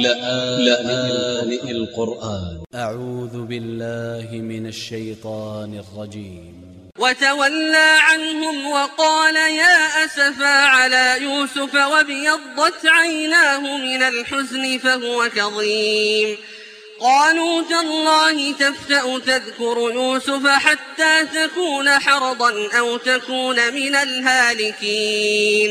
لآن القرآن. أ ع و ذ ب ا ل ل ه من ا ل ش ي ط ا ن ا ل ج ي م وتولى عنهم وقال يا أسفا على يوسف وابيضت عيناه من الحزن فهو كظيم. قالوا تالله تفتأ تذكر يوسف حتى تكون حرضا أو تكون من الهالكين.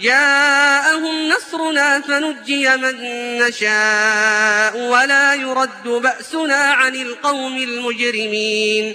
جاءهم نصرنا فنجي من نشاء ولا يرد بأسنا عن القوم المجرمين.